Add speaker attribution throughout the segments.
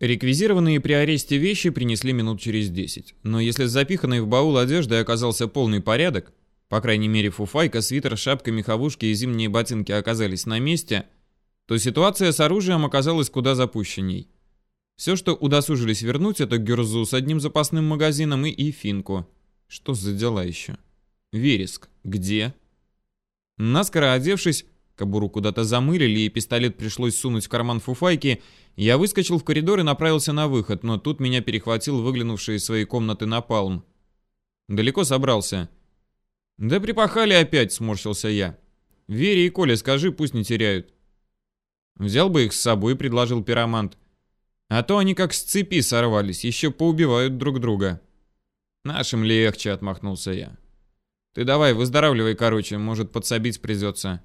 Speaker 1: Реквизированные при аресте вещи принесли минут через 10. Но если с запиханной в баул одеждой оказался полный порядок, по крайней мере фуфайка, свитер, шапка, меховушки и зимние ботинки оказались на месте, то ситуация с оружием оказалась куда запущенней. Все, что удосужились вернуть, это гюрзу с одним запасным магазином и, и финку. Что за дела еще? Вереск. Где? Наскоро одевшись, кобуру куда-то замылили и пистолет пришлось сунуть в карман фуфайки, я выскочил в коридор и направился на выход, но тут меня перехватил выглянувший из своей комнаты напалм. Далеко собрался. Да припахали опять, сморщился я. Вере и Коле скажи, пусть не теряют. Взял бы их с собой, предложил пиромант. А то они как с цепи сорвались, еще поубивают друг друга. Нашим легче, отмахнулся я. Ты давай, выздоравливай, короче, может подсобить придется.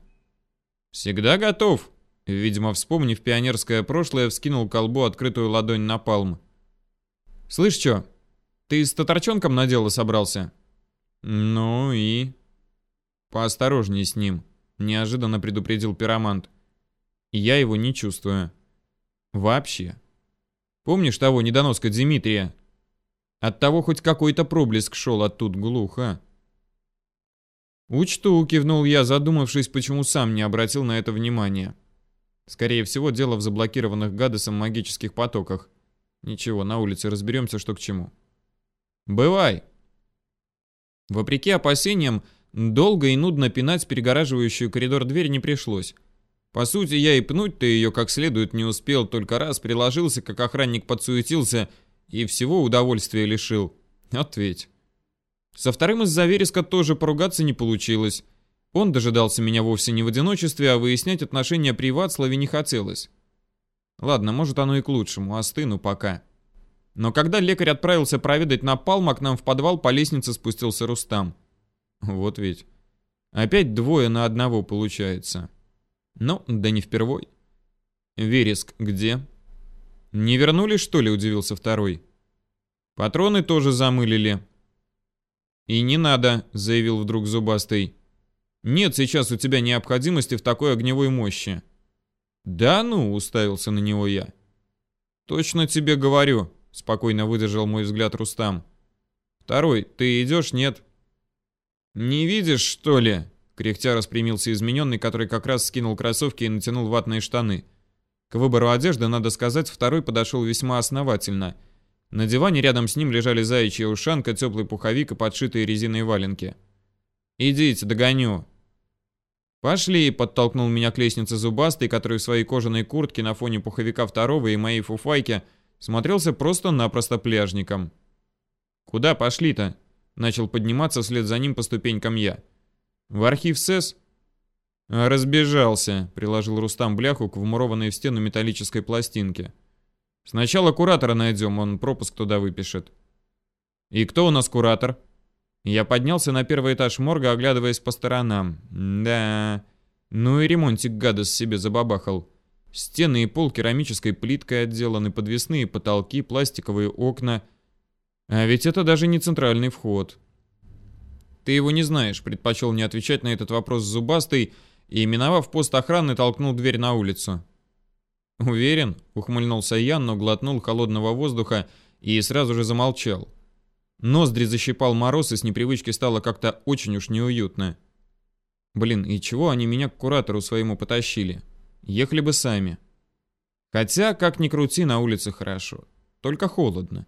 Speaker 1: Всегда готов, Видимо, вспомнив пионерское прошлое, вскинул колбу открытую ладонь на палм. «Слышь, чё, ты с татарчонком на дело собрался?» «Ну и...» «Поосторожней с ним», — неожиданно предупредил пиромант. «Я его не чувствую. Вообще. Помнишь того недоноска Дмитрия? От того хоть какой-то проблеск шел, а тут глухо». «Учту», — кивнул я, задумавшись, почему сам не обратил на это внимания. Скорее всего, дело в заблокированных Гадесом магических потоках. Ничего, на улице разберемся, что к чему. Бывай! Вопреки опасениям, долго и нудно пинать перегораживающую коридор дверь не пришлось. По сути, я и пнуть-то ее как следует не успел, только раз приложился, как охранник подсуетился и всего удовольствия лишил. Ответь. Со вторым из-за вереска тоже поругаться не получилось. Он дожидался меня вовсе не в одиночестве, а выяснять отношения при Вацлаве не хотелось. Ладно, может оно и к лучшему, остыну пока. Но когда лекарь отправился проведать Напалма, к нам в подвал по лестнице спустился Рустам. Вот ведь. Опять двое на одного получается. Ну, да не впервой. Вереск где? Не вернулись, что ли, удивился второй. Патроны тоже замылили. И не надо, заявил вдруг Зубастый. Нет сейчас у тебя необходимости в такой огневой мощи. Да ну, уставился на него я. Точно тебе говорю, спокойно выдержал мой взгляд Рустам. Второй, ты идешь, нет? Не видишь, что ли? Кряхтя распрямился измененный, который как раз скинул кроссовки и натянул ватные штаны. К выбору одежды, надо сказать, второй подошел весьма основательно. На диване рядом с ним лежали заячья ушанка, теплый пуховик и подшитые резиной валенки. «Идите, догоню», «Пошли!» — подтолкнул меня к лестнице зубастый, который в своей кожаной куртке на фоне пуховика второго и моей фуфайки смотрелся просто-напросто пляжником. «Куда пошли-то?» — начал подниматься вслед за ним по ступенькам я. «В архив СЭС?» «Разбежался», — приложил Рустам бляху к вмурованной в стену металлической пластинке. «Сначала куратора найдем, он пропуск туда выпишет». «И кто у нас куратор?» Я поднялся на первый этаж морга, оглядываясь по сторонам. Да, ну и ремонтик гадос себе забабахал. Стены и пол керамической плиткой отделаны, подвесные потолки, пластиковые окна. А ведь это даже не центральный вход. Ты его не знаешь, предпочел не отвечать на этот вопрос зубастый и, миновав пост охраны, толкнул дверь на улицу. «Уверен?» — ухмыльнулся я, но глотнул холодного воздуха и сразу же замолчал. Ноздри защипал мороз, и с непривычки стало как-то очень уж неуютно. Блин, и чего они меня к куратору своему потащили? Ехали бы сами. Хотя, как ни крути, на улице хорошо. Только холодно.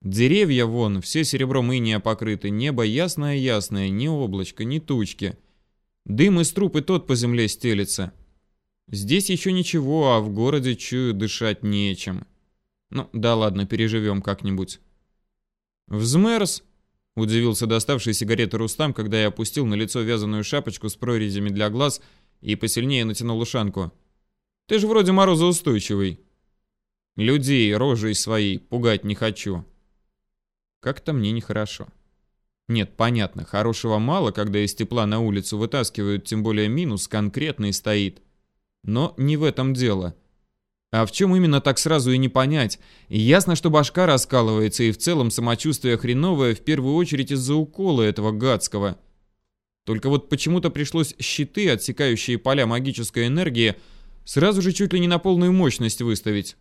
Speaker 1: Деревья вон, все серебром иния покрыты, небо ясное-ясное, ни облачко, ни тучки. Дым из труб и тот по земле стелется. Здесь еще ничего, а в городе, чую, дышать нечем. Ну, да ладно, переживем как-нибудь. «Взмерз?» — удивился доставший сигареты Рустам, когда я опустил на лицо вязаную шапочку с прорезями для глаз и посильнее натянул ушанку. «Ты же вроде морозоустойчивый». «Людей рожей своей пугать не хочу». Как-то мне нехорошо. Нет, понятно, хорошего мало, когда из тепла на улицу вытаскивают, тем более минус конкретный стоит. Но не в этом дело. А в чем именно так сразу и не понять. ясно, что башка раскалывается, и в целом самочувствие хреновое, в первую очередь из-за укола этого гадского. Только вот почему-то пришлось щиты, отсекающие поля магической энергии, сразу же чуть ли не на полную мощность выставить.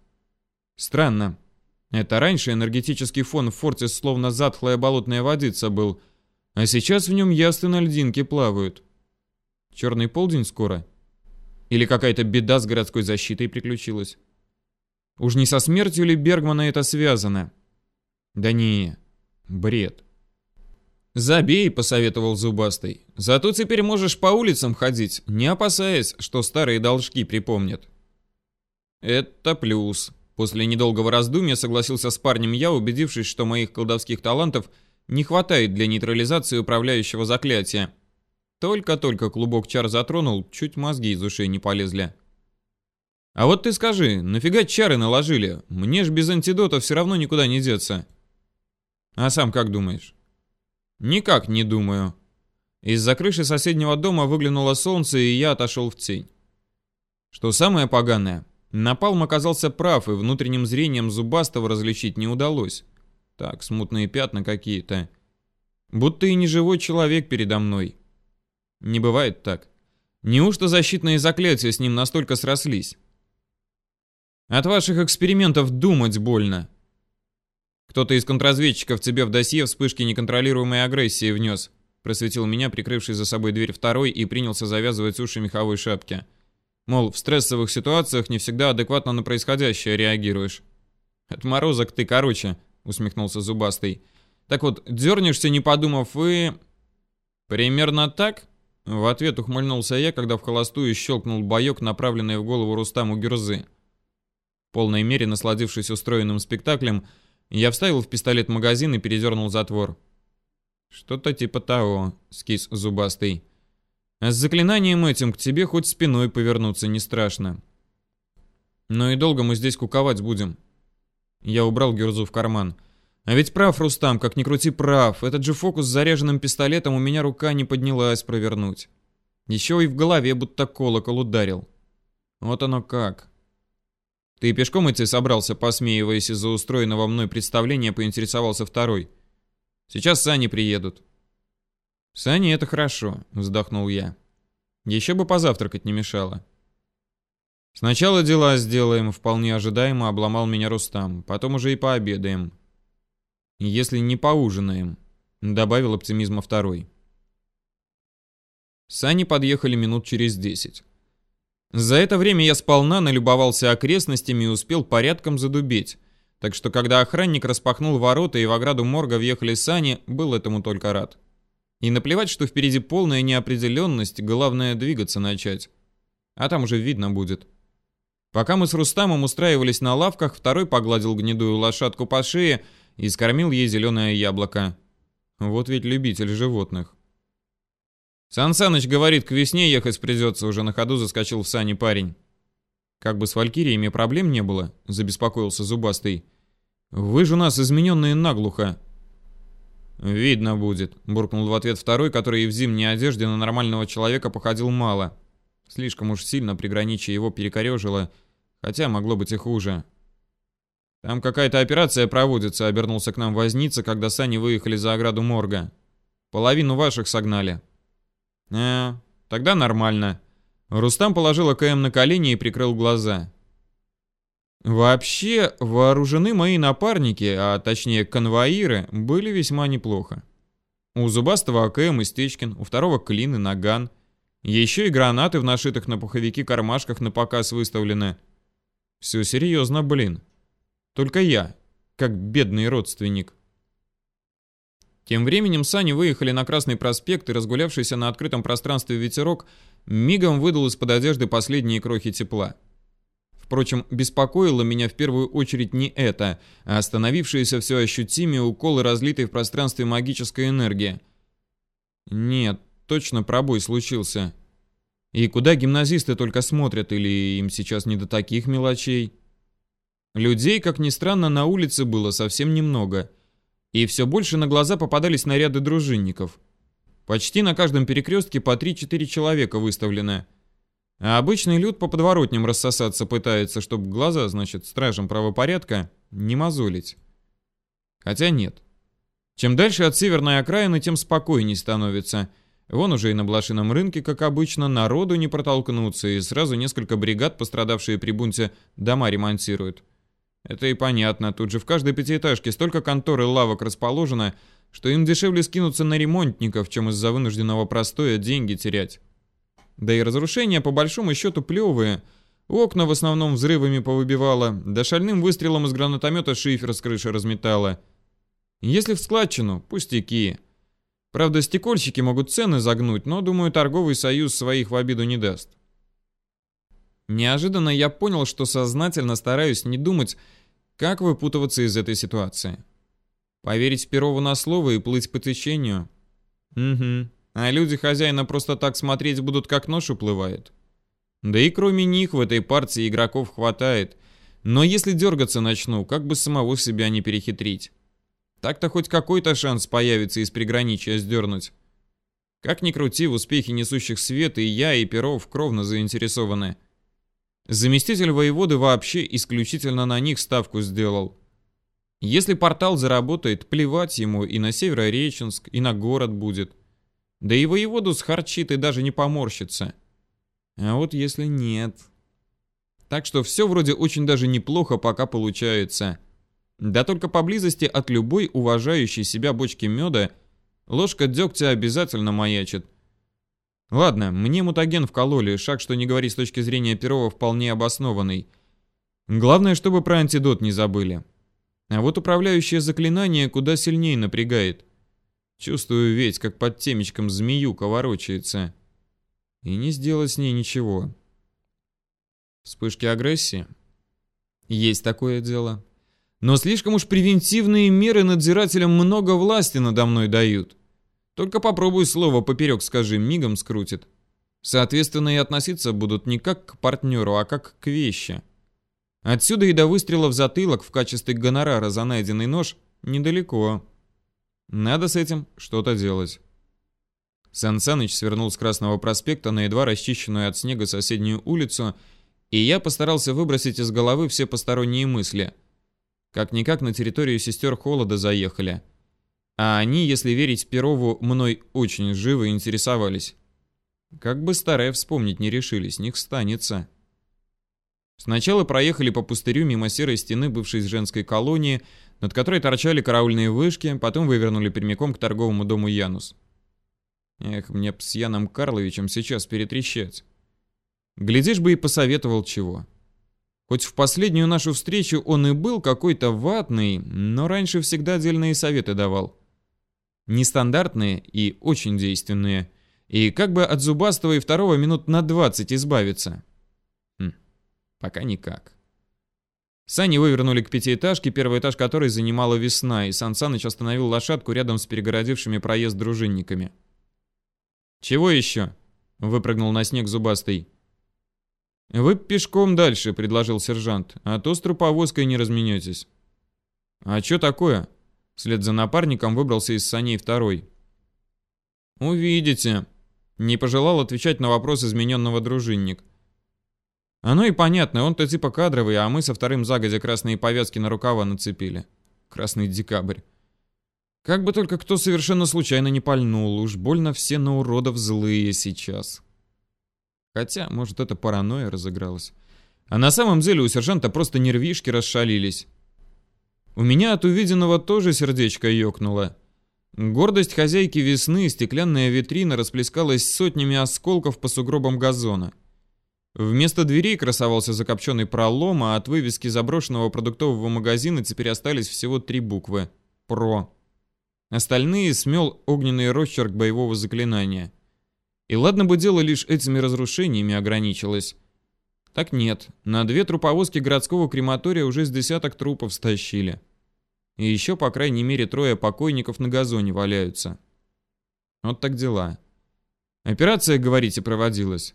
Speaker 1: Странно. Это раньше энергетический фон в форте словно затхлая болотная водица был, а сейчас в нем ясно льдинки плавают. Черный полдень скоро? Или какая-то беда с городской защитой приключилась? Уж не со смертью ли Бергмана это связано? Да не, бред. «Забей», — посоветовал Зубастый. «Зато теперь можешь по улицам ходить, не опасаясь, что старые должки припомнят». «Это плюс», После недолгого раздумья согласился с парнем я, убедившись, что моих колдовских талантов не хватает для нейтрализации управляющего заклятия. Только-только клубок чар затронул, чуть мозги из ушей не полезли. «А вот ты скажи, нафига чары наложили? Мне ж без антидота все равно никуда не деться». «А сам как думаешь?» «Никак не думаю». Из-за крыши соседнего дома выглянуло солнце, и я отошел в тень. Что самое поганое, Напалм оказался прав, и внутренним зрением зубастого различить не удалось. Так, смутные пятна какие-то. Будто и не живой человек передо мной. Не бывает так. Неужто защитные заклятия с ним настолько срослись? От ваших экспериментов думать больно. Кто-то из контрразведчиков тебе в досье вспышки неконтролируемой агрессии внес. Просветил меня, прикрывший за собой дверь второй, и принялся завязывать уши меховой шапки. Мол, в стрессовых ситуациях не всегда адекватно на происходящее реагируешь. «Отморозок ты, короче», — усмехнулся Зубастый. «Так вот, дернешься, не подумав, и...» «Примерно так?» В ответ ухмыльнулся я, когда в холостую щелкнул боек, направленный в голову Рустаму Гюрзы. В полной мере насладившись устроенным спектаклем, я вставил в пистолет магазин и передернул затвор. «Что-то типа того», — скис Зубастый. С заклинанием этим к тебе хоть спиной повернуться не страшно. Но и долго мы здесь куковать будем. Я убрал Гюрзу в карман. А ведь прав, Рустам, как ни крути прав. Этот же фокус с заряженным пистолетом у меня рука не поднялась провернуть. Еще и в голове будто колокол ударил. Вот оно как. Ты пешком идти собрался, посмеиваясь из-за устроенного мной представления, поинтересовался второй. Сейчас сани приедут. «Сани, это хорошо», — вздохнул я. «Еще бы позавтракать не мешало». «Сначала дела сделаем», — вполне ожидаемо обломал меня Рустам. «Потом уже и пообедаем». «Если не поужинаем», — добавил оптимизма второй. Сани подъехали минут через десять. За это время я сполна налюбовался окрестностями и успел порядком задубеть. Так что когда охранник распахнул ворота и в ограду морга въехали сани, был этому только рад. И наплевать, что впереди полная неопределенность, главное двигаться начать. А там уже видно будет. Пока мы с Рустамом устраивались на лавках, второй погладил гнедую лошадку по шее и скормил ей зеленое яблоко. Вот ведь любитель животных. Сан Саныч говорит, к весне ехать придется, уже на ходу заскочил в сани парень. Как бы с валькириями проблем не было, забеспокоился Зубастый. Вы же у нас измененные наглухо. «Видно будет», — буркнул в ответ второй, который и в зимней одежде на нормального человека походил мало. Слишком уж сильно приграничие его перекорежило, хотя могло быть и хуже. «Там какая-то операция проводится», — обернулся к нам возница, когда сани выехали за ограду морга. «Половину ваших согнали». «Э, тогда нормально». Рустам положил АКМ на колени и прикрыл глаза. Вообще, вооружены мои напарники, а точнее конвоиры, были весьма неплохо. У зубастого АКМ и Стечкин, у второго клин и наган. Еще и гранаты в нашитых на пуховики кармашках на показ выставлены. Все серьезно, блин. Только я, как бедный родственник. Тем временем сани выехали на Красный проспект, и разгулявшийся на открытом пространстве ветерок мигом выдал из-под одежды последние крохи тепла. Впрочем, беспокоило меня в первую очередь не это, а остановившиеся все ощутимее уколы разлитой в пространстве магической энергии. Нет, точно пробой случился. И куда гимназисты только смотрят, или им сейчас не до таких мелочей? Людей, как ни странно, на улице было совсем немного. И все больше на глаза попадались наряды дружинников. Почти на каждом перекрестке по 3-4 человека выставлено – а обычный люд по подворотням рассосаться пытается, чтобы глаза, значит, стражам правопорядка не мозолить. Хотя нет. Чем дальше от северной окраины, тем спокойней становится. Вон уже и на блошином рынке, как обычно, народу не протолкнуться, и сразу несколько бригад, пострадавшие при бунте, дома ремонтируют. Это и понятно, тут же в каждой пятиэтажке столько контор и лавок расположено, что им дешевле скинуться на ремонтников, чем из-за вынужденного простоя деньги терять. Да и разрушения по большому счету плевые. Окна в основном взрывами повыбивало, да шальным выстрелом из гранатомета шифер с крыши разметало. Если в складчину, пустяки. Правда, стекольщики могут цены загнуть, но, думаю, торговый союз своих в обиду не даст. Неожиданно я понял, что сознательно стараюсь не думать, как выпутываться из этой ситуации. Поверить Перову на слово и плыть по течению? Угу. А люди хозяина просто так смотреть будут, как нож уплывает. Да и кроме них в этой партии игроков хватает. Но если дергаться начну, как бы самого себя не перехитрить. Так-то хоть какой-то шанс появится из приграничья сдернуть. Как ни крути, в успехе несущих свет и я, и Перов кровно заинтересованы. Заместитель воеводы вообще исключительно на них ставку сделал. Если портал заработает, плевать ему и на Северореченск, и на город будет. Да и воеводу схарчит и даже не поморщится. А вот если нет... Так что все вроде очень даже неплохо пока получается. Да только поблизости от любой уважающей себя бочки меда ложка дегтя обязательно маячит. Ладно, мне мутаген вкололи, шаг, что не говори с точки зрения Перова, вполне обоснованный. Главное, чтобы про антидот не забыли. А вот управляющее заклинание куда сильнее напрягает. Чувствую ведь, как под темечком змею ворочается. И не сделать с ней ничего. Вспышки агрессии? Есть такое дело. Но слишком уж превентивные меры надзирателям много власти надо мной дают. Только попробуй слово поперек скажи, мигом скрутит. Соответственно, и относиться будут не как к партнеру, а как к вещи. Отсюда и до выстрела в затылок в качестве гонорара за найденный нож недалеко. Надо с этим что-то делать. Сан Саныч свернул с Красного проспекта на едва расчищенную от снега соседнюю улицу, и я постарался выбросить из головы все посторонние мысли. Как-никак на территорию сестер Холода заехали. А они, если верить Перову, мной очень живо интересовались. Как бы старая вспомнить не решились, них станется. Сначала проехали по пустырю мимо серой стены бывшей женской колонии, над которой торчали караульные вышки, потом вывернули прямиком к торговому дому Янус. Эх, мне б с Яном Карловичем сейчас перетрещать. Глядишь бы и посоветовал чего. Хоть в последнюю нашу встречу он и был какой-то ватный, но раньше всегда отдельные советы давал. Нестандартные и очень действенные. И как бы от зубастого и второго минут на 20 избавиться. Хм, пока никак. Сани вывернули к пятиэтажке, первый этаж которой занимала весна, и Сан Саныч остановил лошадку рядом с перегородившими проезд дружинниками. «Чего еще?» — выпрыгнул на снег зубастый. «Вы пешком дальше», — предложил сержант, — «а то с труповозкой не разменетесь». «А что такое?» Вслед за напарником выбрался из саней второй. «Увидите», — не пожелал отвечать на вопрос измененного дружинник. Оно и понятно, он-то типа кадровый, а мы со вторым загодя красные повязки на рукава нацепили. Красный декабрь. Как бы только кто совершенно случайно не пальнул, уж больно все на уродов злые сейчас. Хотя, может, это паранойя разыгралась. А на самом деле у сержанта просто нервишки расшалились. У меня от увиденного тоже сердечко ёкнуло. Гордость хозяйки весны, стеклянная витрина расплескалась сотнями осколков по сугробам газона. Вместо дверей красовался закопченный пролом, а от вывески заброшенного продуктового магазина теперь остались всего три буквы «ПРО». Остальные смел огненный росчерк боевого заклинания. И ладно бы дело лишь этими разрушениями ограничилось. Так нет, на две труповозки городского крематория уже с десяток трупов стащили. И еще, по крайней мере, трое покойников на газоне валяются. Вот так дела. Операция, говорите, проводилась.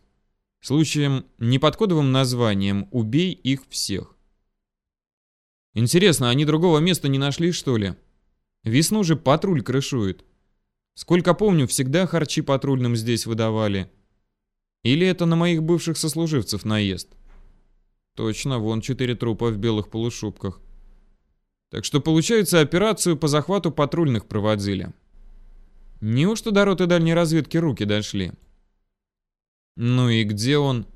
Speaker 1: Случаем не под кодовым названием «Убей их всех». Интересно, они другого места не нашли, что ли? Весну же патруль крышует. Сколько помню, всегда харчи патрульным здесь выдавали. Или это на моих бывших сослуживцев наезд? Точно, вон четыре трупа в белых полушубках. Так что, получается, операцию по захвату патрульных проводили. Неужто до роты дальней разведки руки дошли? Ну и где он?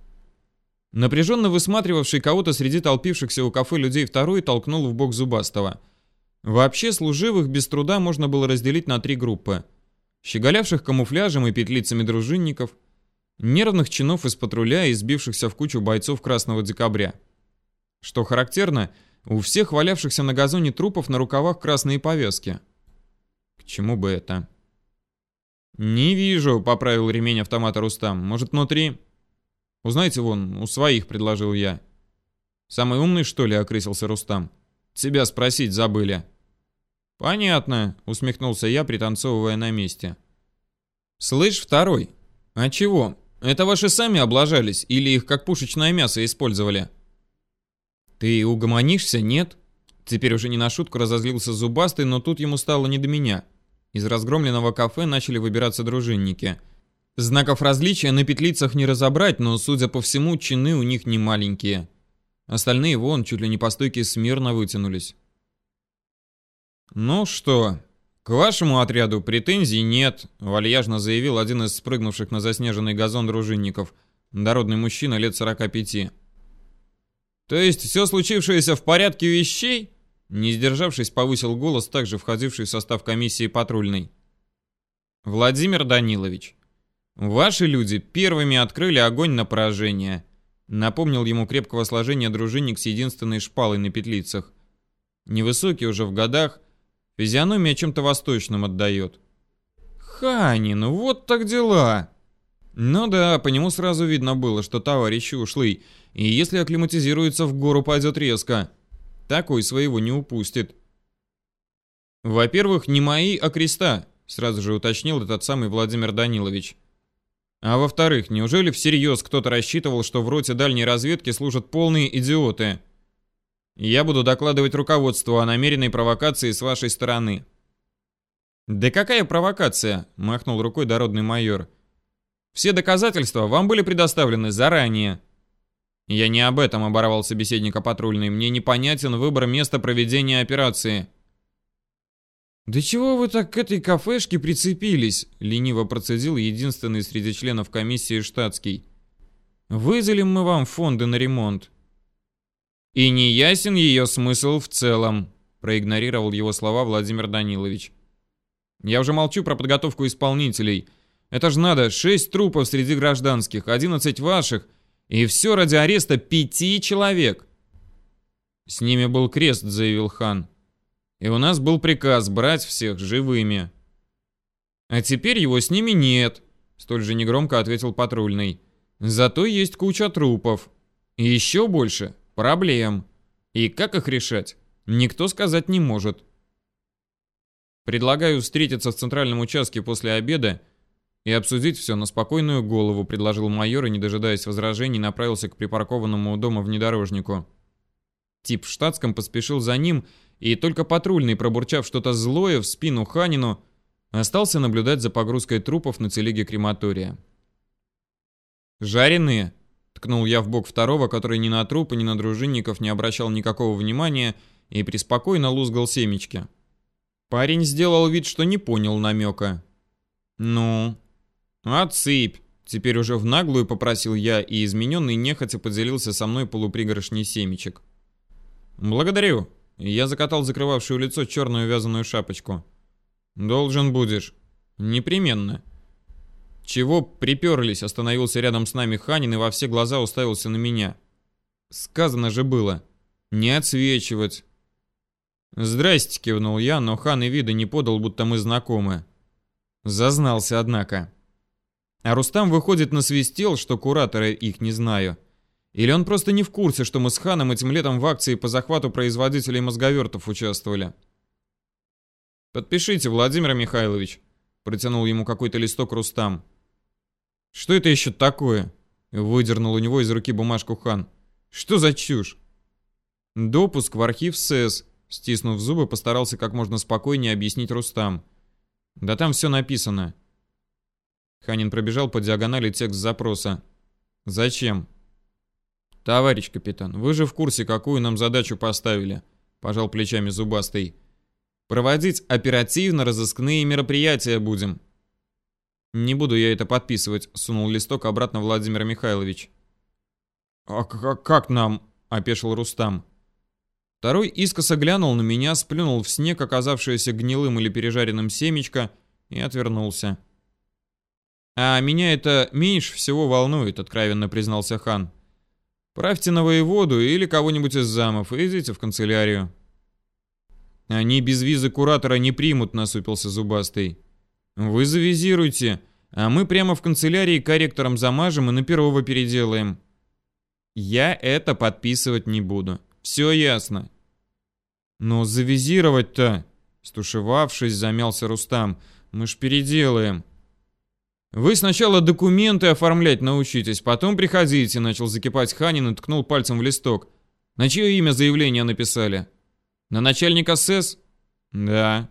Speaker 1: Напряженно высматривавший кого-то среди толпившихся у кафе людей второй толкнул в бок Зубастого. Вообще служивых без труда можно было разделить на три группы. Щеголявших камуфляжем и петлицами дружинников, нервных чинов из патруля и сбившихся в кучу бойцов Красного Декабря. Что характерно, у всех валявшихся на газоне трупов на рукавах красные повязки. К чему бы это? «Не вижу», — поправил ремень автомата Рустам. «Может, внутри?» «Узнайте вон, у своих», — предложил я. «Самый умный, что ли?» — окрысился Рустам. «Тебя спросить забыли». «Понятно», — усмехнулся я, пританцовывая на месте. «Слышь, второй, а чего? Это ваши сами облажались или их как пушечное мясо использовали?» «Ты угомонишься, нет?» Теперь уже не на шутку разозлился Зубастый, но тут ему стало не до меня. Из разгромленного кафе начали выбираться дружинники. Знаков различия на петлицах не разобрать, но, судя по всему, чины у них не маленькие. Остальные вон чуть ли не по стойке смирно вытянулись. «Ну что, к вашему отряду претензий нет», — вальяжно заявил один из спрыгнувших на заснеженный газон дружинников, дородный мужчина лет 45. «То есть все случившееся в порядке вещей?» Не сдержавшись, повысил голос, также входивший в состав комиссии патрульной. «Владимир Данилович, ваши люди первыми открыли огонь на поражение», напомнил ему крепкого сложения дружинник с единственной шпалой на петлицах. Невысокий уже в годах, физиономия чем-то восточным отдает. «Ханин, вот так дела!» Ну да, по нему сразу видно было, что товарищи ушли, и если акклиматизируется, в гору пойдет резко. Такой своего не упустит. Во-первых, не мои, а креста, сразу же уточнил этот самый Владимир Данилович. А во-вторых, неужели всерьез кто-то рассчитывал, что в роте дальней разведки служат полные идиоты? Я буду докладывать руководству о намеренной провокации с вашей стороны. Да какая провокация? махнул рукой дородный майор. Все доказательства вам были предоставлены заранее. Я не об этом оборвал собеседника патрульный. Мне непонятен выбор места проведения операции. «Да чего вы так к этой кафешке прицепились?» — лениво процедил единственный среди членов комиссии штатский. «Выделим мы вам фонды на ремонт». «И не ясен ее смысл в целом», — проигнорировал его слова Владимир Данилович. «Я уже молчу про подготовку исполнителей. Это же надо, шесть трупов среди гражданских, одиннадцать ваших — и все ради ареста пяти человек. С ними был крест, заявил хан. И у нас был приказ брать всех живыми. А теперь его с ними нет, столь же негромко ответил патрульный. Зато есть куча трупов. И еще больше проблем. И как их решать, никто сказать не может. Предлагаю встретиться в центральном участке после обеда и обсудить все на спокойную голову, предложил майор и, не дожидаясь возражений, направился к припаркованному у дома внедорожнику. Тип в штатском поспешил за ним, и только патрульный, пробурчав что-то злое в спину Ханину, остался наблюдать за погрузкой трупов на телеге крематория. «Жареные!» — ткнул я в бок второго, который ни на трупы, ни на дружинников не обращал никакого внимания и преспокойно лузгал семечки. Парень сделал вид, что не понял намека. «Ну, «Отсыпь!» Теперь уже в наглую попросил я, и измененный нехотя поделился со мной полупригоршней семечек. «Благодарю!» Я закатал закрывавшую лицо черную вязаную шапочку. «Должен будешь. Непременно». «Чего приперлись?» Остановился рядом с нами Ханин и во все глаза уставился на меня. «Сказано же было. Не отсвечивать». «Здрасте», — кивнул я, но Хан и вида не подал, будто мы знакомы. Зазнался, однако. А Рустам выходит насвистел, что кураторы их не знаю. Или он просто не в курсе, что мы с Ханом этим летом в акции по захвату производителей мозговертов участвовали. «Подпишите, Владимир Михайлович», — протянул ему какой-то листок Рустам. «Что это еще такое?» — выдернул у него из руки бумажку Хан. «Что за чушь?» «Допуск в архив СЭС», — стиснув зубы, постарался как можно спокойнее объяснить Рустам. «Да там все написано. Ханин пробежал по диагонали текст запроса. «Зачем?» «Товарищ капитан, вы же в курсе, какую нам задачу поставили?» Пожал плечами зубастый. «Проводить оперативно-розыскные мероприятия будем». «Не буду я это подписывать», — сунул листок обратно Владимир Михайлович. «А как, как нам?» — опешил Рустам. Второй искоса глянул на меня, сплюнул в снег, оказавшееся гнилым или пережаренным семечко, и отвернулся. «А меня это меньше всего волнует», — откровенно признался хан. «Правьте на воеводу или кого-нибудь из замов и идите в канцелярию». «Они без визы куратора не примут», — насупился Зубастый. «Вы завизируйте, а мы прямо в канцелярии корректором замажем и на Перова переделаем». «Я это подписывать не буду. Все ясно». «Но завизировать-то...» Стушевавшись, замялся Рустам. «Мы ж переделаем». «Вы сначала документы оформлять научитесь, потом приходите», — начал закипать Ханин и ткнул пальцем в листок. «На чье имя заявление написали?» На начальника СС? Да.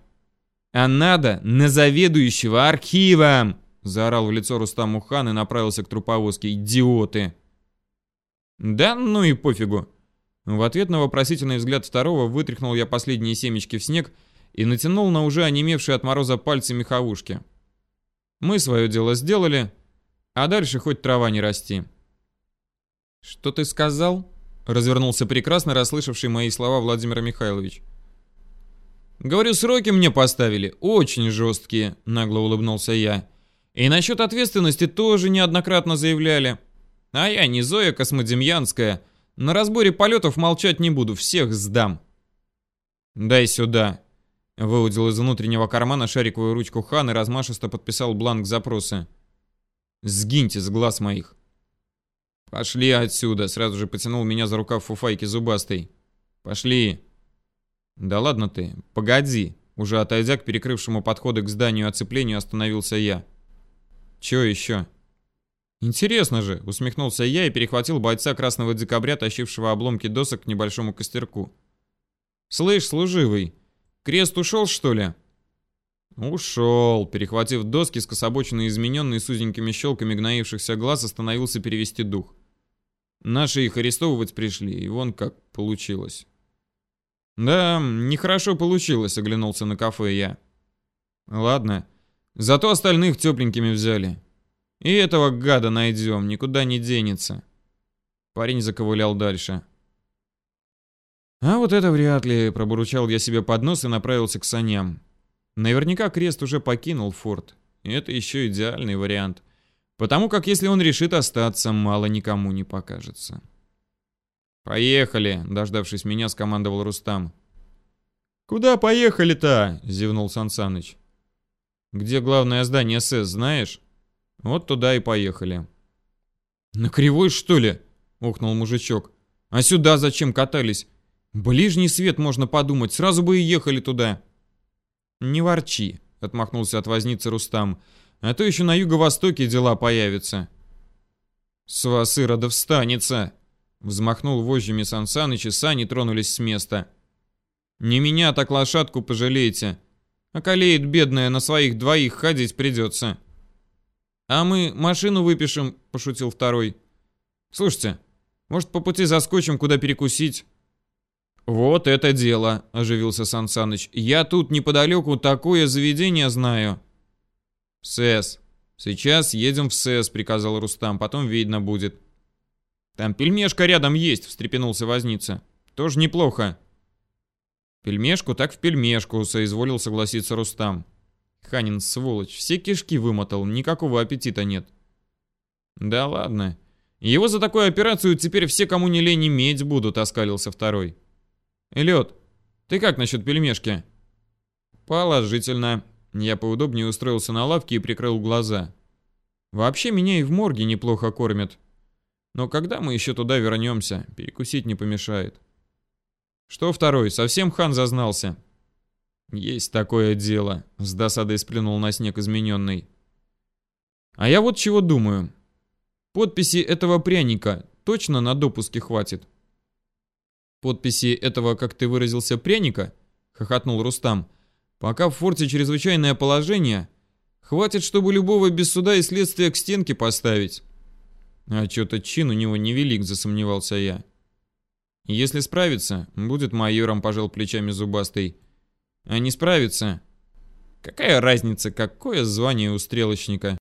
Speaker 1: А надо на заведующего архивом! Заорал в лицо Рустаму хан и направился к труповозке. Идиоты! Да ну и пофигу. В ответ на вопросительный взгляд второго вытряхнул я последние семечки в снег и натянул на уже онемевшие от мороза пальцы меховушки. Мы свое дело сделали, а дальше хоть трава не расти. «Что ты сказал?» Развернулся прекрасно расслышавший мои слова Владимир Михайлович. «Говорю, сроки мне поставили, очень жесткие», — нагло улыбнулся я. «И насчет ответственности тоже неоднократно заявляли. А я не Зоя Космодемьянская. На разборе полетов молчать не буду, всех сдам». «Дай сюда», — выудил из внутреннего кармана шариковую ручку хан и размашисто подписал бланк запроса. «Сгиньте с глаз моих». «Пошли отсюда!» — сразу же потянул меня за рукав фуфайки зубастой. «Пошли!» «Да ладно ты, погоди!» Уже отойдя к перекрывшему подходы к зданию оцеплению, остановился я. «Чё еще?» «Интересно же!» — усмехнулся я и перехватил бойца Красного Декабря, тащившего обломки досок к небольшому костерку. «Слышь, служивый, крест ушел, что ли?» «Ушел!» Перехватив доски, скособоченный измененный с узенькими щелками гноившихся глаз, остановился перевести дух. Наши их арестовывать пришли, и вон как получилось. Да, нехорошо получилось, оглянулся на кафе я. Ладно, зато остальных тепленькими взяли. И этого гада найдем, никуда не денется. Парень заковылял дальше. А вот это вряд ли, пробурчал я себе под нос и направился к саням. Наверняка Крест уже покинул форт. И это еще идеальный вариант. Потому как если он решит остаться, мало никому не покажется. «Поехали!» — дождавшись меня, скомандовал Рустам. «Куда поехали-то?» — зевнул Сансаныч. «Где главное здание СС, знаешь? Вот туда и поехали». «На кривой, что ли?» — ухнул мужичок. «А сюда зачем катались? Ближний свет, можно подумать, сразу бы и ехали туда». «Не ворчи», — отмахнулся от возницы Рустам. А то еще на юго-востоке дела появятся. С вас Иродов станется. Взмахнул вожжами Сан Саныч, и сани тронулись с места. Не меня, так лошадку пожалейте. Околеет бедная, на своих двоих ходить придется. А мы машину выпишем, пошутил второй. Слушайте, может по пути заскочим, куда перекусить? Вот это дело, оживился Сан Саныч. Я тут неподалеку такое заведение знаю. «СЭС. Сейчас едем в СЭС», — приказал Рустам, «потом видно будет». «Там пельмешка рядом есть», — встрепенулся возница. «Тоже неплохо». «Пельмешку так в пельмешку», — соизволил согласиться Рустам. Ханин, сволочь, все кишки вымотал, никакого аппетита нет. «Да ладно. Его за такую операцию теперь все, кому не лень, иметь будут», — оскалился второй. «Эллиот, ты как насчет пельмешки?» «Положительно. Я поудобнее устроился на лавке и прикрыл глаза. Вообще меня и в морге неплохо кормят. Но когда мы еще туда вернемся, перекусить не помешает. Что второй, совсем хан зазнался? Есть такое дело, с досадой сплюнул на снег измененный. А я вот чего думаю. Подписи этого пряника точно на допуске хватит? Подписи этого, как ты выразился, пряника? Хохотнул Рустам. Пока в форте чрезвычайное положение, хватит, чтобы любого без суда и следствия к стенке поставить. А что-то чин у него невелик, засомневался я. Если справится, будет майором, пожал плечами зубастый. А не справится? Какая разница, какое звание у стрелочника?